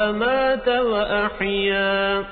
أمات وأحيا.